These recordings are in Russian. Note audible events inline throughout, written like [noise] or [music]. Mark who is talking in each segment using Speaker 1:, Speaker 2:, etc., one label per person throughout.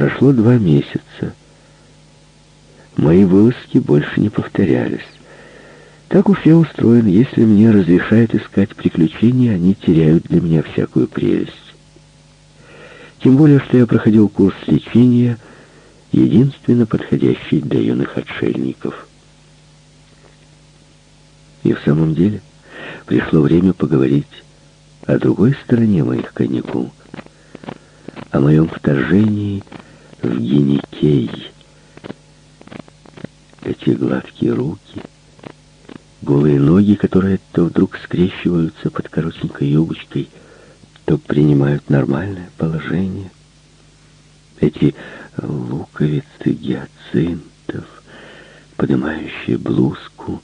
Speaker 1: Прошло два месяца. Мои вылазки больше не повторялись. Так уж я устроен, если мне разрешают искать приключения, они теряют для меня всякую прелесть. Тем более, что я проходил курс лечения, единственно подходящий для юных отшельников. И в самом деле пришло время поговорить о другой стороне моих каникул, о моем вторжении в Геникей. Эти гладкие руки, голые ноги, которые то вдруг скрещиваются под коротенькой юбочкой, то принимают нормальное положение. Эти луковицы гиацинтов, поднимающие блузку.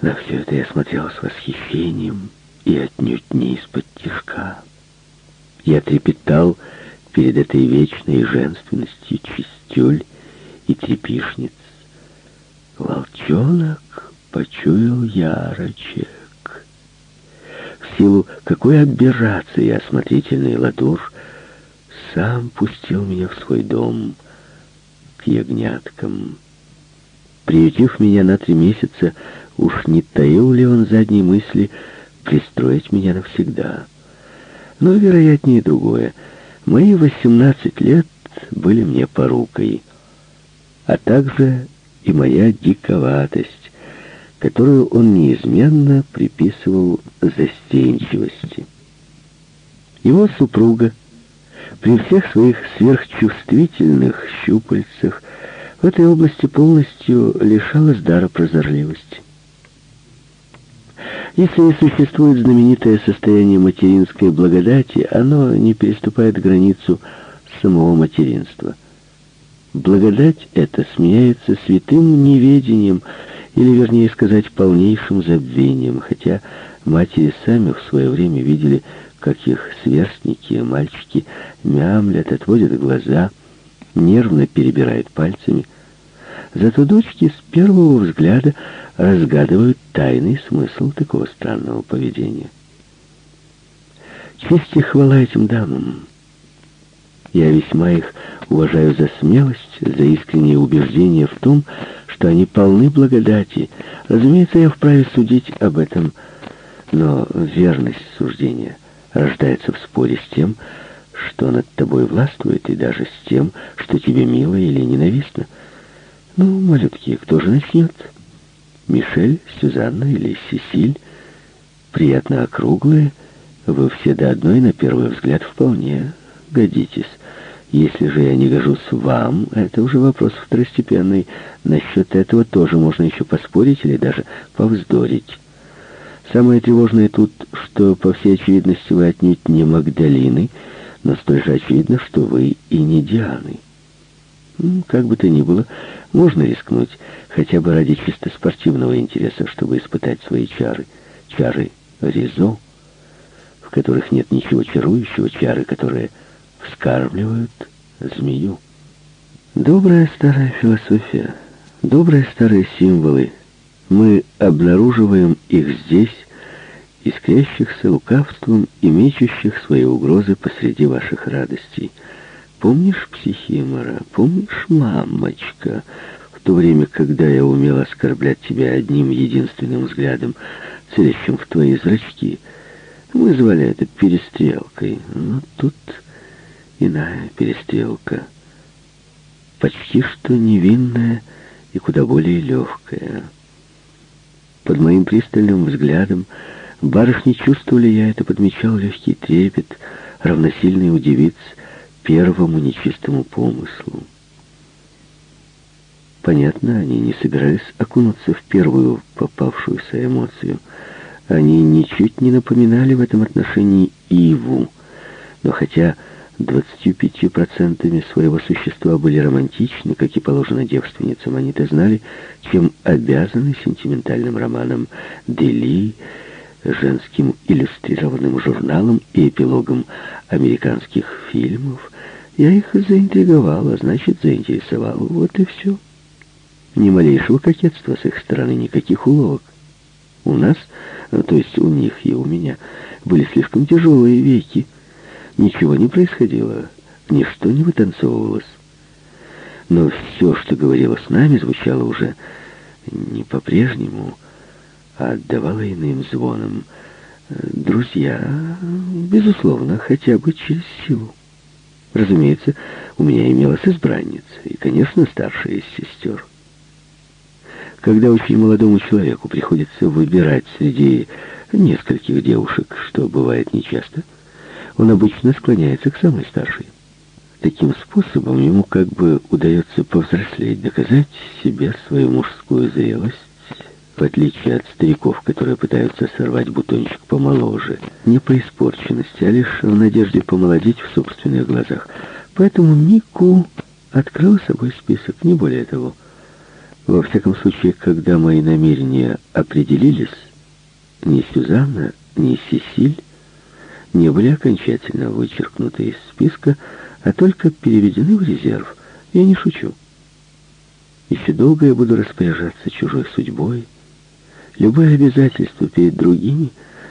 Speaker 1: На все это я смотрел с восхищением и отнюдь не из-под тишка. Я трепетал перед этой вечной женственностью чистюль и трепишниц. Волчонок почуял ярочек. В силу какой аберрации осмотрительный ладур сам пустил меня в свой дом к ягняткам. Приютив меня на три месяца, уж не таил ли он задней мысли пристроить меня навсегда. Но, вероятнее, другое. Мои восемнадцать лет были мне порукой, а также и моя диковатость, которую он неизменно приписывал застенчивости. Его супруга при всех своих сверхчувствительных щупальцах в этой области полностью лишалась дара прозорливости. Если и существует знаменитое состояние материнской благодати, оно не переступает границу самого материнства. Благодать эта сменяется святым неведением, или, вернее сказать, полнейшим забвением, хотя матери сами в свое время видели, как их сверстники, мальчики, мямлят, отводят глаза, нервно перебирают пальцами. Зато дочки с первого взгляда разгадывают тайный смысл такого странного поведения. Честь и хвала этим дамам. Я весьма их уважаю за смелость, за искреннее убеждение в том, что они полны благодати. Разумеется, я вправе судить об этом, но верность суждения рождается в споре с тем, что над тобой властвует, и даже с тем, что тебе мило или ненавистно. Ну, малютки, кто же начнет? Мишель, Сюзанна или Сесиль? Приятно округлые, вы все до одной на первый взгляд вполне годитесь. Если же я не гожусь вам, это уже вопрос второстепенный. Насчет этого тоже можно еще поспорить или даже повздорить. Самое тревожное тут, что, по всей очевидности, вы отнюдь не Магдалины, но столь же очевидно, что вы и не Дианы. Как бы то ни было, можно рискнуть, хотя бы ради чисто спортивного интереса, чтобы испытать свои чары. Чары Ризо, в которых нет ничего чарующего, чары, которые вскармливают змею. Добрая старая философия, добрые старые символы, мы обнаруживаем их здесь, искрящихся лукавством и мечущих свои угрозы посреди ваших радостей. Помнишь, психимора, помнишь, мамочка, в то время, когда я умел оскорблять тебя одним единственным взглядом, целящим в твои зрачки, мы звали это перестрелкой, но тут иная перестрелка, почти что невинная и куда более легкая. Под моим пристальным взглядом барышни чувствовали, я это подмечал, легкий трепет, равносильный у девиц первому нечистому помыслу. Понятно, они не собирались окунуться в первую попавшуюся эмоцию. Они ничуть не напоминали в этом отношении Иву, но хотя 25% своего существа были романтичны, как и положено девственницам. Они-то знали, чем обязаны сентиментальным романом Дели, женским иллюстрированным журналом и эпилогом американских фильмов. Я их заинтриговал, а значит, заинтересовал. Вот и все. Ни малейшего кокетства с их стороны, никаких уловок. У нас, то есть у них и у меня, были слишком тяжелые веки. Ничего не происходило ничто не вытанцовывалось. Но все, что говорило с нами, звучало уже не по-прежнему, а отдавало иным звоном. Друзья, безусловно, хотя бы через силу. Разумеется, у меня имелась избранница, и, конечно, старшая из сестер. Когда очень молодому человеку приходится выбирать среди нескольких девушек, что бывает нечасто, он обычно склоняется к самой старшей. Таким способом ему как бы удается повзрослеть, доказать себе свою мужскую зрелость, в отличие от стариков, которые пытаются сорвать бутончик помоложе, не по испорченности, а лишь в надежде помолодеть в собственных глазах. Поэтому Мику открыл собой список, не более того. Во всяком случае, когда мои намерения определились, ни Сюзанна, ни Сесиль не были окончательно вычеркнуты из списка, а только переведены в резерв. Я не шучу. Еще долго я буду распоряжаться чужой судьбой. Любое обязательство перед другими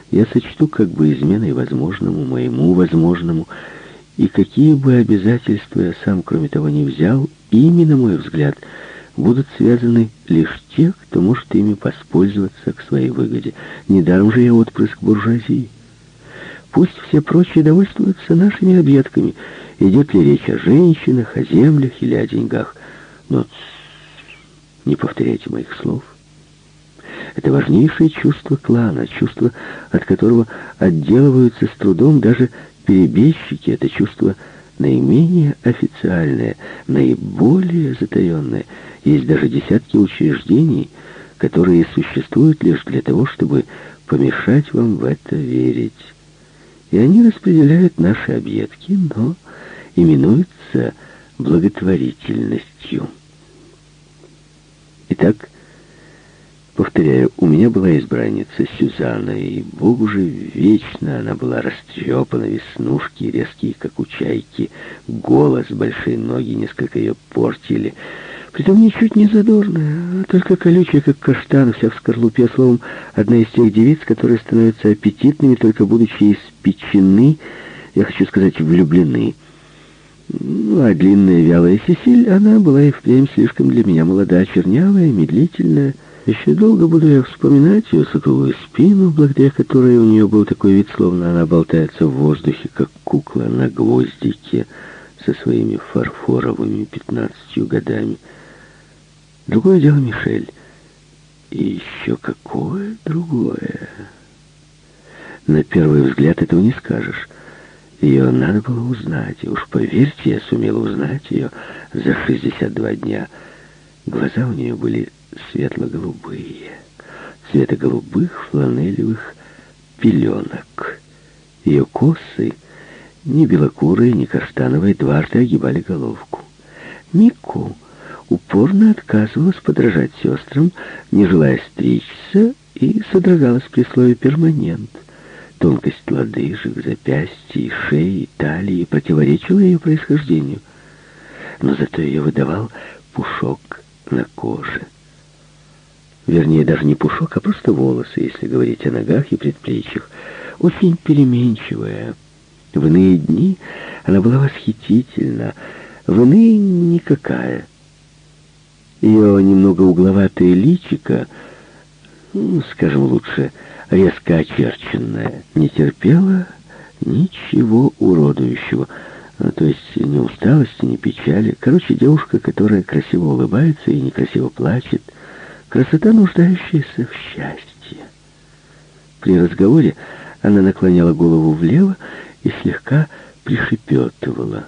Speaker 1: я сочту как бы изменой возможному, моему возможному, и какие бы обязательства я сам, кроме того, не взял, ими, на мой взгляд, будут связаны лишь те, кто может ими воспользоваться к своей выгоде. Недаром же я отпрыск буржуазии. Пусть все прочие довольствуются нашими объедками, идет ли речь о женщинах, о землях или о деньгах. Но не повторяйте моих слов. Это важнейшее чувство клана, чувство, от которого отделываются с трудом даже перебежчики. Это чувство наименее официальное, наиболее затаенное. Есть даже десятки учреждений, которые существуют лишь для того, чтобы помешать вам в это верить и они распределяют наши объедки, но именуются благотворительностью. Итак, повторяю, у меня была избранница Сюзанна, и, богу же, вечно она была растрепана, веснушки резкие, как у чайки, голос, большие ноги несколько ее портили — Притом ничуть не задорная, а только колючая, как каштан, вся в скорлупе, словом, одна из тех девиц, которые становятся аппетитными, только будучи испечены, я хочу сказать, влюблены. Ну, а длинная вялая Сесиль, она была и впрямь слишком для меня молода, чернявая, медлительная. Еще долго буду я вспоминать ее сутулую спину, благодаря которой у нее был такой вид, словно она болтается в воздухе, как кукла на гвоздике со своими фарфоровыми пятнадцатью годами. Другое дело Мишель. И еще какое другое. На первый взгляд этого не скажешь. Ее надо было узнать, и уж поверьте, я сумел узнать ее за 62 дня. Глаза у нее были светло-голубые, цвета голубых фланелевых пеленок. Ее косы, ни белокурые, ни каштановые, дважды огибали головку. Мику упорно отказывалась подражать сестрам, не желая стричься, и содрогалась при слове «перманент». Тонкость лодыжек, запястья, шеи, талии противоречила ее происхождению. Но зато ее выдавал пушок на коже. Вернее, даже не пушок, а просто волосы, если говорить о ногах и предплечьях. Очень переменчивая. В иные дни она была восхитительна, в иные никакая. Ее немного угловатое личико, ну, скажем лучше, резко очерченное, не терпело ничего уродующего, а, то есть ни усталости, ни печали. Короче, девушка, которая красиво улыбается и некрасиво плачет, красота, нуждающаяся в счастье. При разговоре она наклоняла голову влево и слегка пришепетывала.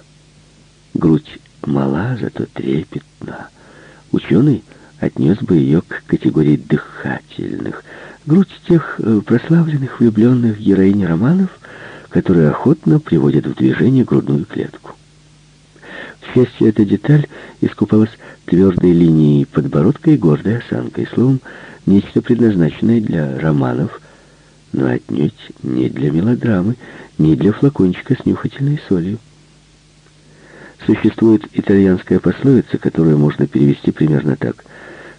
Speaker 1: Грудь мала, зато трепетна. Ученый отнес бы ее к категории дыхательных, грудь тех э, прославленных влюбленных героинь романов, которые охотно приводят в движение грудную клетку. К счастью, эта деталь искупалась твердой линией подбородка и гордой осанкой, словом, нечто предназначенное для романов, но отнюдь не для мелодрамы, не для флакончика с нюхательной солью. Существует итальянская пословица, которую можно перевести примерно так.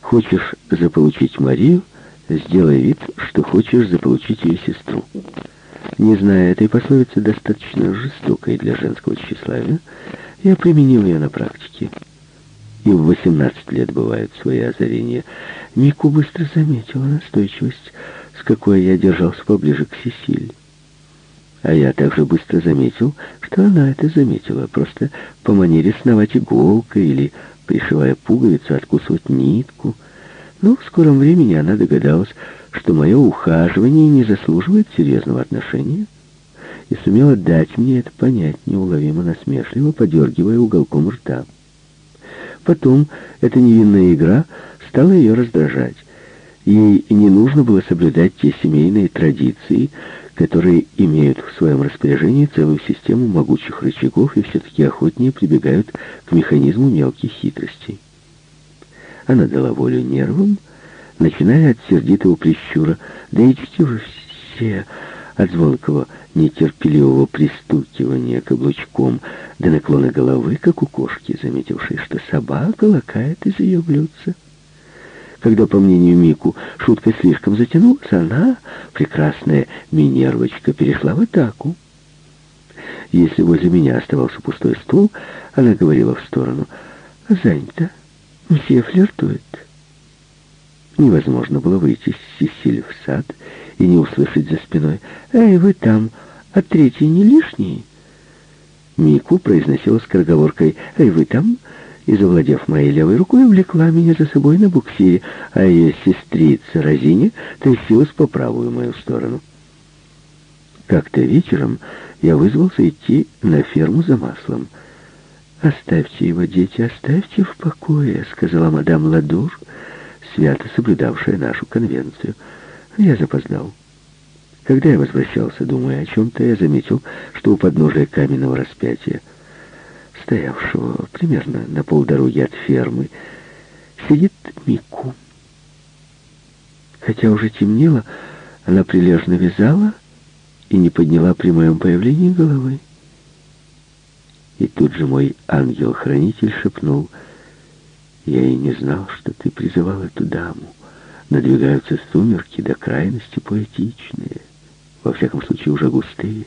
Speaker 1: «Хочешь заполучить Марию, сделай вид, что хочешь заполучить ее сестру». Не зная этой пословицы, достаточно жестокой для женского тщеславия, Я применил ее на практике. И в 18 лет бывают свои озарения. Мику быстро заметила настойчивость, с какой я держался поближе к Сесиль. А я также быстро заметил, что она это заметила, просто по манере сновать иголкой или, пришивая пуговицу, откусывать нитку. Но в скором времени она догадалась, что мое ухаживание не заслуживает серьезного отношения, и сумела дать мне это понять неуловимо насмешливо, подергивая уголком рта. Потом эта невинная игра стала ее раздражать. Ей не нужно было соблюдать те семейные традиции, которые имеют в своем распоряжении целую систему могучих рычагов и все-таки охотнее прибегают к механизму мелких хитростей. Она дала волю нервам, начиная от сердитого прищура, да идите вы все от звонкого нетерпеливого пристукивания каблучком до наклона головы, как у кошки, заметившей, что собака лакает из ее блюдца. Когда, по мнению Мику, шутка слишком затянулась, она, прекрасная Минервочка, перешла в атаку. Если возле меня оставался пустой стул, она говорила в сторону. «Занято. Все флиртуют». Невозможно было выйти с Сесиль в сад и не услышать за спиной. «Эй, вы там, а третий не лишний?» Мику произносила скороговоркой «Эй, вы там?» и, завладев моей левой рукой, увлекла меня за собой на буксире, а ее сестрица Розине тащилась по правую мою сторону. Как-то вечером я вызвался идти на ферму за маслом. «Оставьте его, дети, оставьте в покое», — сказала мадам Ладур, свято соблюдавшая нашу конвенцию. Я запоздал. Когда я возвращался, думая о чем-то, я заметил, что у подножия каменного распятия — стоявшего примерно на полдороги от фермы, сидит Мику. Хотя уже темнело, она прилежно вязала и не подняла при моем появлении головы. И тут же мой ангел-хранитель шепнул, «Я и не знал, что ты призывал эту даму. Надвигаются сумерки до крайности поэтичные, во всяком случае уже густые.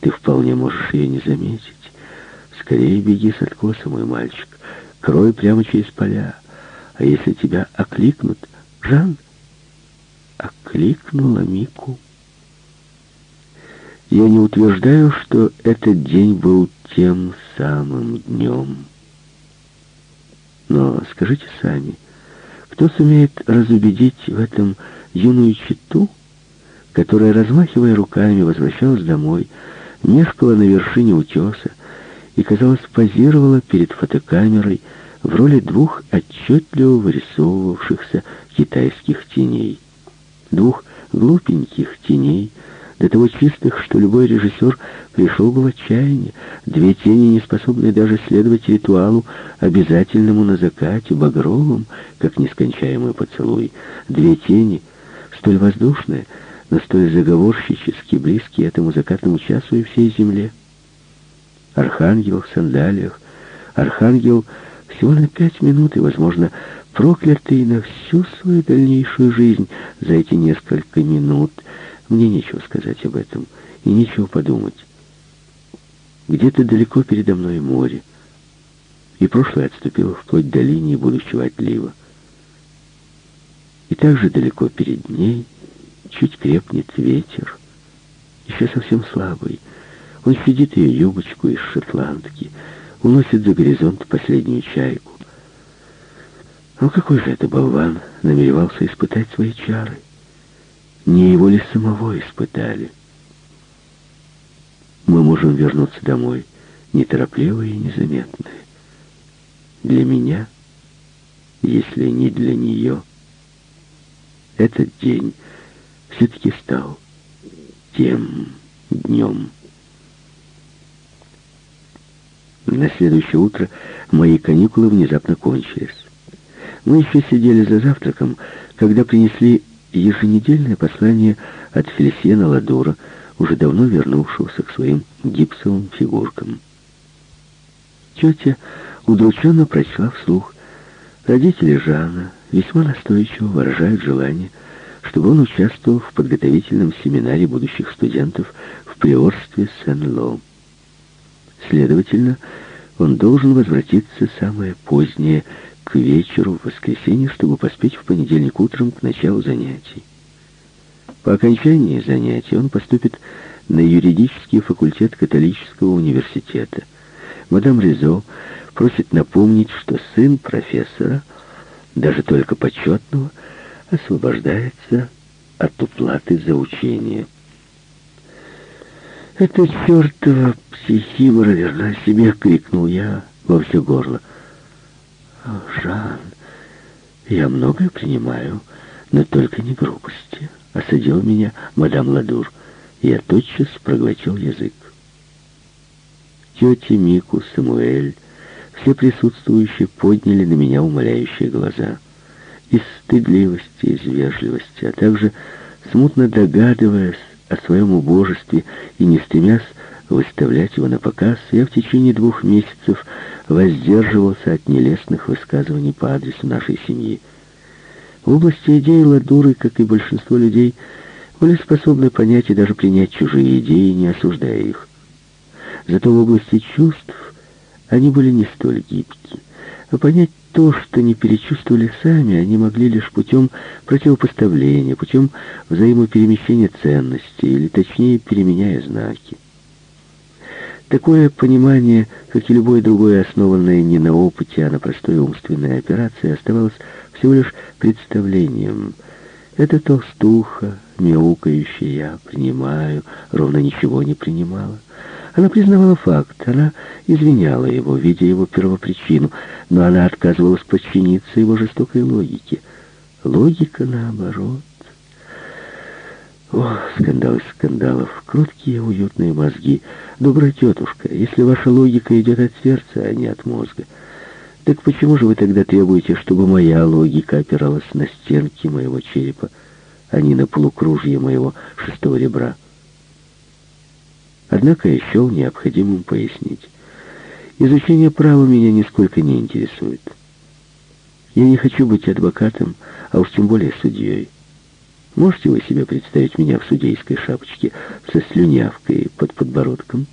Speaker 1: Ты вполне можешь ее не заметить. Скорее беги с откоса, мой мальчик. Крой прямо через поля. А если тебя окликнут... Жан окликнула Мику. Я не утверждаю, что этот день был тем самым днем. Но скажите сами, кто сумеет разубедить в этом юную читу, которая, размахивая руками, возвращалась домой, мешкала на вершине утеса, и, казалось, позировала перед фотокамерой в роли двух отчетливо вырисовывавшихся китайских теней. Двух глупеньких теней, до того чистых, что любой режиссер пришел бы в отчаяние. Две тени, не способные даже следовать ритуалу, обязательному на закате, багровым, как нескончаемый поцелуй. Две тени, столь воздушные, но столь заговорщически близкие этому закатному часу и всей земле. Архангел в сандалиях. Архангел всего на пять минут и, возможно, проклятый на всю свою дальнейшую жизнь за эти несколько минут. Мне нечего сказать об этом и нечего подумать. Где-то далеко передо мной море, и прошлое отступило вплоть до линии будущего отлива. И также далеко перед ней чуть крепнет ветер, еще совсем слабый, он щадит ее юбочку из шотландки, уносит за горизонт последнюю чайку. Но какой же это болван намеревался испытать свои чары? Не его ли самого испытали? Мы можем вернуться домой, неторопливые и незаметные. Для меня, если не для нее, этот день все-таки стал тем днем. На следующее утро мои каникулы внезапно кончились. Мы еще сидели за завтраком, когда принесли еженедельное послание от Фелисиена Ладора, уже давно вернувшегося к своим гипсовым фигуркам. Тетя удрученно прочла вслух. Родители Жана весьма настойчиво выражают желание, чтобы он участвовал в подготовительном семинаре будущих студентов в приорстве Сен-Ло. Следовательно, Он должен возвратиться самое позднее, к вечеру в воскресенье, чтобы поспеть в понедельник утром к началу занятий. По окончании занятий он поступит на юридический факультет католического университета. Мадам Ризо просит напомнить, что сын профессора, даже только почетного, освобождается от уплаты за учение. «Это чертова психимора верна себе!» — крикнул я во все горло. «Жан, я многое принимаю, но только не грубости», — осадил меня мадам Ладур. Я тотчас проглотил язык. Тетя Мику, Самуэль, все присутствующие подняли на меня умоляющие глаза. Из стыдливости, из вежливости, а также смутно догадываясь о своем убожестве и не стремясь выставлять его на показ, я в течение двух месяцев воздерживался от нелестных высказываний по адресу нашей семьи. В области идей Ладуры, как и большинство людей, были способны понять и даже принять чужие идеи, не осуждая их. Зато в области чувств они были не столь гибки. А понять то, что не перечувствовали сами, они могли лишь путем противопоставления, путем взаимоперемещения ценностей, или точнее, переменяя знаки. Такое понимание, как и любое другое, основанное не на опыте, а на простой умственной операции, оставалось всего лишь представлением. Это толстуха, мяукающая, я принимаю, ровно ничего не принимала. Она признавала факт, она извиняла его, видя его первопричину, но она отказывалась подчиниться его жестокой логике. Логика, наоборот, о, скандал из скандалов, кроткие уютные мозги. Добрая тетушка, если ваша логика идет от сердца, а не от мозга, так почему же вы тогда требуете, чтобы моя логика опиралась на стенки моего черепа, а не на полукружье моего шестого ребра? Однако я счел необходимым пояснить. Изучение права меня нисколько не интересует. Я не хочу быть адвокатом, а уж тем более судьей. Можете вы себе представить меня в судейской шапочке со слюнявкой под подбородком?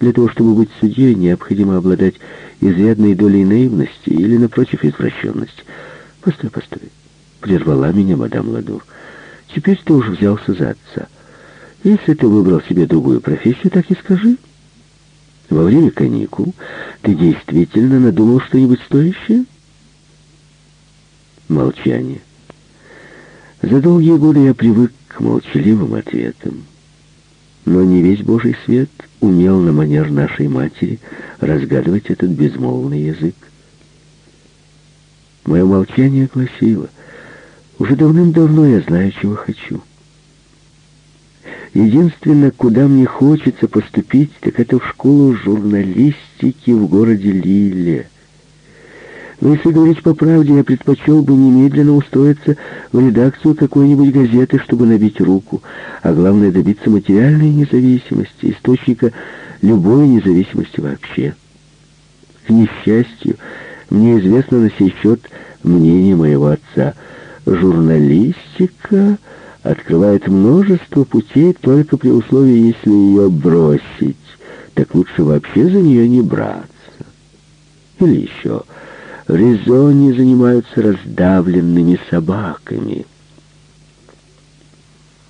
Speaker 1: Для того, чтобы быть судьей, необходимо обладать изрядной долей наивности или, напротив, извращенности. Постой, постой. Прервала меня мадам Ладур. Теперь ты уже взялся за отца. Если ты выбрал себе другую профессию, так и скажи. Во время каникул ты действительно надумал что-нибудь стоящее? Молчание. За долгие годы я привык к молчаливым ответам. Но не весь Божий свет умел на манер нашей матери разгадывать этот безмолвный язык. Мое молчание гласило, уже давным-давно я знаю, чего хочу. Единственное, куда мне хочется поступить, так это в школу журналистики в городе Лиле. Но если говорить по правде, я предпочел бы немедленно устроиться в редакцию какой-нибудь газеты, чтобы набить руку, а главное добиться материальной независимости, источника любой независимости вообще. К несчастью, мне известно на сей счет мнение моего отца. Журналистика открывает множество путей только при условии, если ее бросить. Так лучше вообще за нее не браться. Или еще в резоне занимаются раздавленными собаками.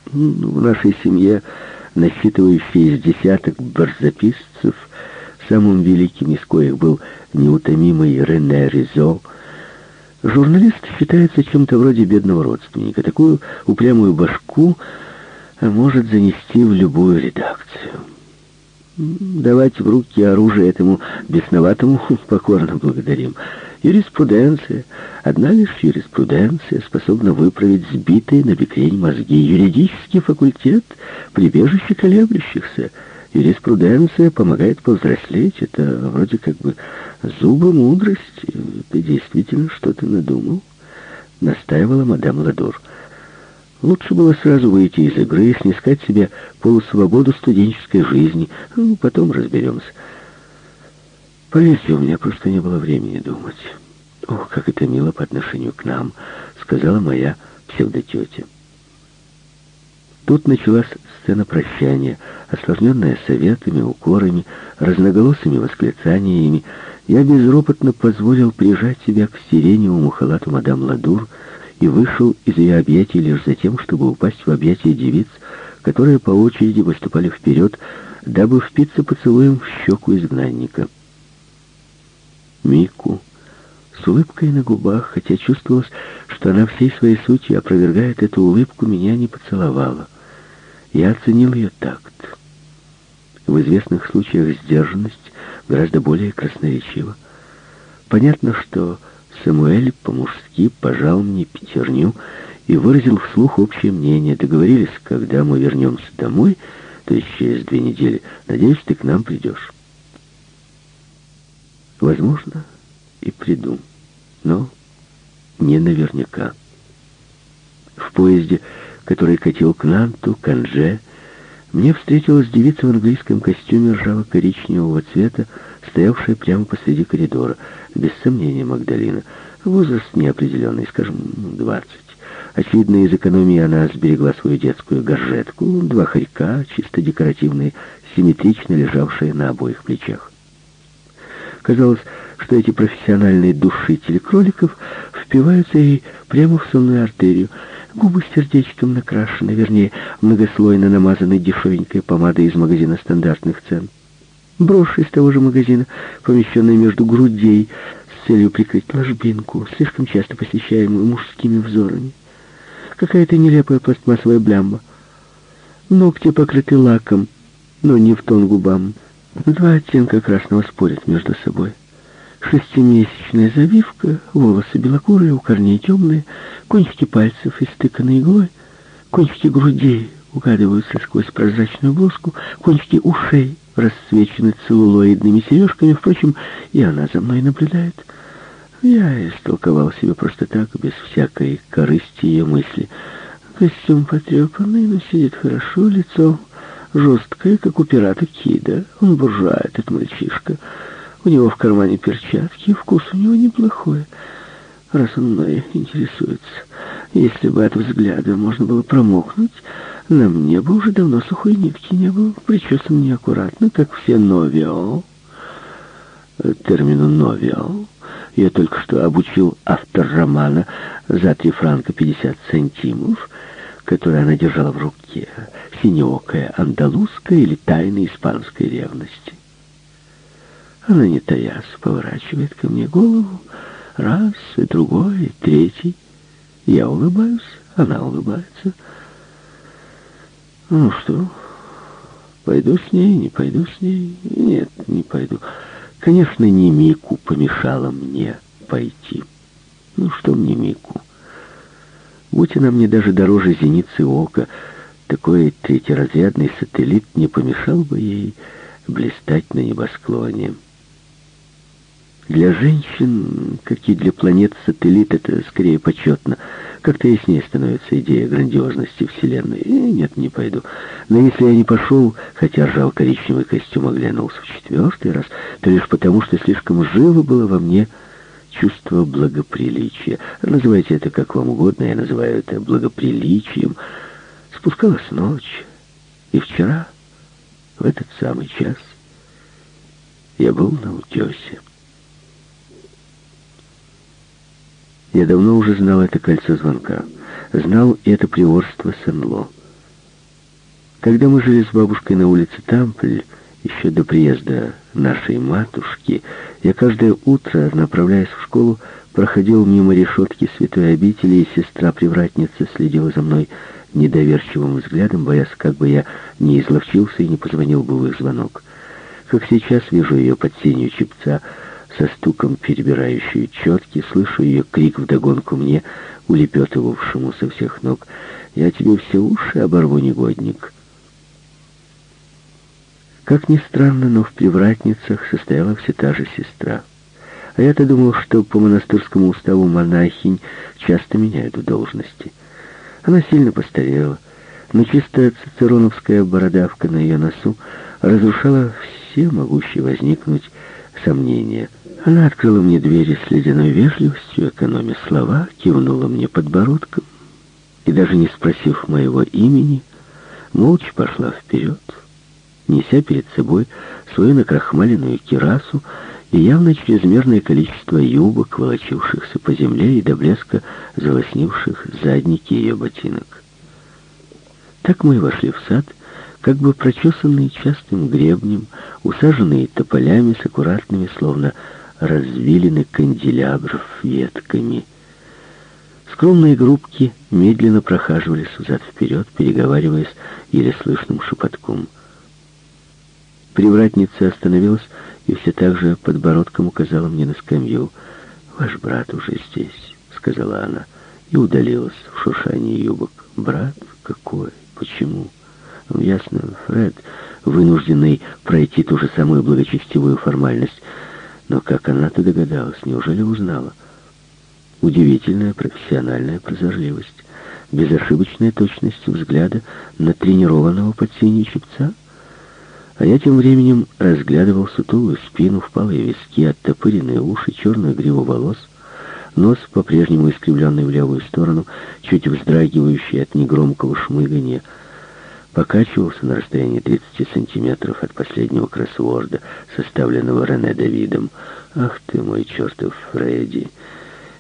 Speaker 1: В нашей семье, насчитывающей из десяток барзаписцев, самым великим из коих был неутомимый Рене Ризо, журналист считается чем-то вроде бедного родственника. Такую упрямую башку может занести в любую редакцию. Давать в руки оружие этому бесноватому [laughs] покорно благодарим. Юриспруденция, одна лишь юриспруденция способна выправить сбитые на бекрень мозги. Юридический факультет — прибежище колеблющихся. Юриспруденция помогает повзрослеть. Это вроде как бы зубы мудрости. Ты действительно что-то надумал? Настаивала мадам Ладур. Лучше было сразу выйти из игры и снискать себе полусвободу студенческой жизни. Ну, потом разберемся. Поверьте, у меня просто не было времени думать. Ох, как это мило по отношению к нам, сказала моя псевдотетя. Тут началась сцена прощания, осложненная советами, укорами, разноголосыми восклицаниями. Я безропотно позволил прижать себя к сиреневому халату мадам Ладур и вышел из ее объятий лишь за тем, чтобы упасть в объятия девиц, которые по очереди выступали вперед, дабы впиться поцелуем в щеку изгнанника. Мику с улыбкой на губах, хотя чувствовалось, что она всей своей сутью опровергает эту улыбку, меня не поцеловала. Я оценил ее такт. В известных случаях сдержанность гораздо более красноречива. Понятно, что Самуэль по-мужски пожал мне пятерню и выразил вслух общее мнение. Договорились, когда мы вернемся домой, то есть через две недели. Надеюсь, ты к нам придешь. Возможно, и приду, но не наверняка. В поезде, который катил к Нанту, Канже, мне встретилась девица в английском костюме ржаво-коричневого цвета, стоявшая прямо посреди коридора. Без сомнения, Магдалина. Возраст неопределенный, скажем, двадцать. Очевидно, из экономии она сберегла свою детскую горжетку, два хорька, чисто декоративные, симметрично лежавшие на обоих плечах. Казалось, что эти профессиональные душители кроликов впиваются ей прямо в сонную артерию. Губы сердечком накрашены, вернее, многослойно намазаны дешевенькой помадой из магазина стандартных цен. Брошь из того же магазина, помещенная между грудей, с целью прикрыть ложбинку, слишком часто посещаемую мужскими взорами. Какая-то нелепая пластмассовая блямба. Ногти покрыты лаком, но не в тон губам. Два оттенка красного спорят между собой. Шестимесячная завивка, волосы белокурые, у корней темные, кончики пальцев истыканы иглой, кончики грудей угадываются сквозь прозрачную блузку, кончики ушей расцвечены целлулоидными сережками. Впрочем, и она за мной наблюдает. Я истолковал себе просто так, без всякой корысти ее мысли. Костюм потрепанный, но сидит хорошо, лицо жесткое, как у пирата Кида. Он буржуа, этот мальчишка. У него в кармане перчатки, вкус у него неплохой. Раз он мной интересуется. Если бы от взгляда можно было промокнуть, на мне бы уже давно сухой нитки не было. Причесан неаккуратно, как все новиал. Термину новиал я только что обучил автор романа за три франка пятьдесят сантимов, который она держала в руке, синеокая андалузская или тайна испанской ревности. Она, не таясь, поворачивает ко мне голову. Раз, и другой, и третий. Я улыбаюсь, она улыбается. Ну что, пойду с ней, не пойду с ней? Нет, не пойду. Конечно, не Мику помешала мне пойти. Ну что мне Мику? Будь она мне даже дороже зеницы ока, такой третьеразрядный сателлит не помешал бы ей блистать на небосклоне. Для женщин, как и для планет-сателлит, это скорее почетно. Как-то яснее становится идея грандиозности Вселенной. И нет, не пойду. Но если я не пошел, хотя ржал коричневый костюм оглянулся в четвертый раз, то лишь потому, что слишком живо было во мне чувство благоприличия. Называйте это как вам угодно, я называю это благоприличием. Спускалась ночь, и вчера, в этот самый час, я был на утесе. Я давно уже знал это кольцо звонка. Знал и это приворство Сен-Ло. Когда мы жили с бабушкой на улице Тампль, еще до приезда нашей матушки, я каждое утро, направляясь в школу, проходил мимо решетки святой обители, и сестра-привратница следила за мной недоверчивым взглядом, боясь, как бы я не изловчился и не позвонил бы в их звонок. Как сейчас вижу ее под сенью чепца, со стуком перебирающую четки, слышу ее крик вдогонку мне, улепетывавшему со всех ног. «Я тебе все уши оборву, негодник!» Как ни странно, но в привратницах состояла все та же сестра. А я-то думал, что по монастырскому уставу монахинь часто меняют в должности. Она сильно постарела, но чисто цицероновская бородавка на ее носу разрушала все могущие возникнуть сомнения — она открыла мне двери с ледяной вежливостью, экономя слова, кивнула мне подбородком и, даже не спросив моего имени, молча пошла вперед, неся перед собой свою накрахмаленную кирасу и явно чрезмерное количество юбок, волочившихся по земле и до блеска залоснивших задники ее ботинок. Так мы и вошли в сад, как бы прочесанный частым гребнем, усаженный тополями с аккуратными, словно развилины канделябров ветками. Скромные группки медленно прохаживались взад-вперед, переговариваясь еле слышным шепотком. Привратница остановилась и все так же подбородком указала мне на скамью. «Ваш брат уже здесь», — сказала она, и удалилась в шуршание юбок. «Брат? Какой? Почему?» «Ну, ясно, Фред, вынужденный пройти ту же самую благочестивую формальность. Но как она-то догадалась? Неужели узнала?» Удивительная профессиональная прозорливость, безошибочная точность взгляда на тренированного под синей чепца — а я тем временем разглядывал сутулую спину, впалые виски, оттопыренные уши, черную гриву волос, нос, по-прежнему искривленный в левую сторону, чуть вздрагивающий от негромкого шмыгания, покачивался на расстоянии 30 сантиметров от последнего кроссворда, составленного Рене Давидом. «Ах ты мой чертов Фредди!»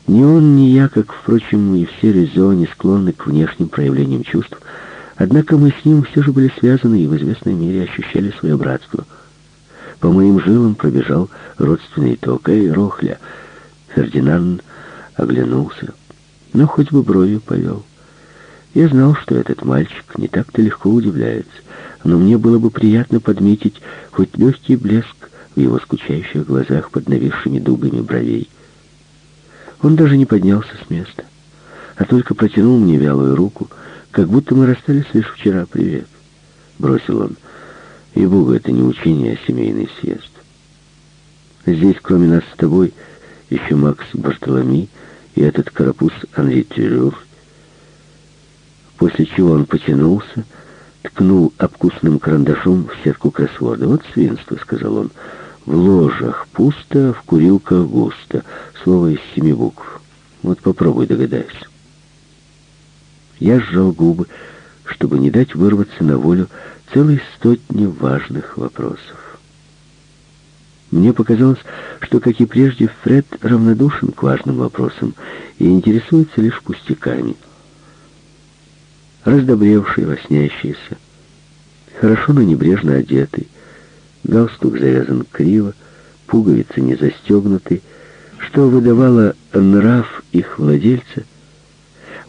Speaker 1: Ни он, ни я, как, впрочем, и все Резо, не склонны к внешним проявлениям чувств, Однако мы с ним все же были связаны и в известной мере ощущали свое братство. По моим жилам пробежал родственный ток. «Эй, Рохля!» Фердинанд оглянулся, но хоть бы бровью повел. Я знал, что этот мальчик не так-то легко удивляется, но мне было бы приятно подметить хоть легкий блеск в его скучающих глазах под нависшими дугами бровей. Он даже не поднялся с места, а только протянул мне вялую руку — как будто мы расстались лишь вчера. Привет. Бросил он. И Богу, это не учение, а семейный съезд. Здесь, кроме нас с тобой, еще Макс Бартоломи и этот карапуз Анри Трюр. После чего он потянулся, ткнул обкусным карандашом в сетку кроссворда. «Вот свинство», — сказал он. «В ложах пусто, в курилках густо». Слово из семи букв. Вот попробуй догадайся. Я сжал губы, чтобы не дать вырваться на волю целой сотни важных вопросов. Мне показалось, что, как и прежде, Фред равнодушен к важным вопросам и интересуется лишь пустяками. Раздобревший, лоснящийся, хорошо, но небрежно одетый, галстук завязан криво, пуговицы не застегнуты, что выдавало нрав их владельца.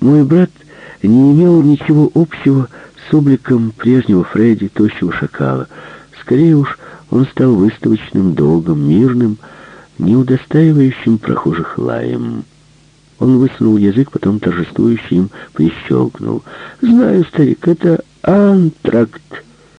Speaker 1: Мой брат — не имел ничего общего с обликом прежнего Фредди, тощего шакала. Скорее уж, он стал выставочным, долгом, мирным, не удостаивающим прохожих лаем. Он высунул язык, потом торжествующий им прищелкнул. «Знаю, старик, это антракт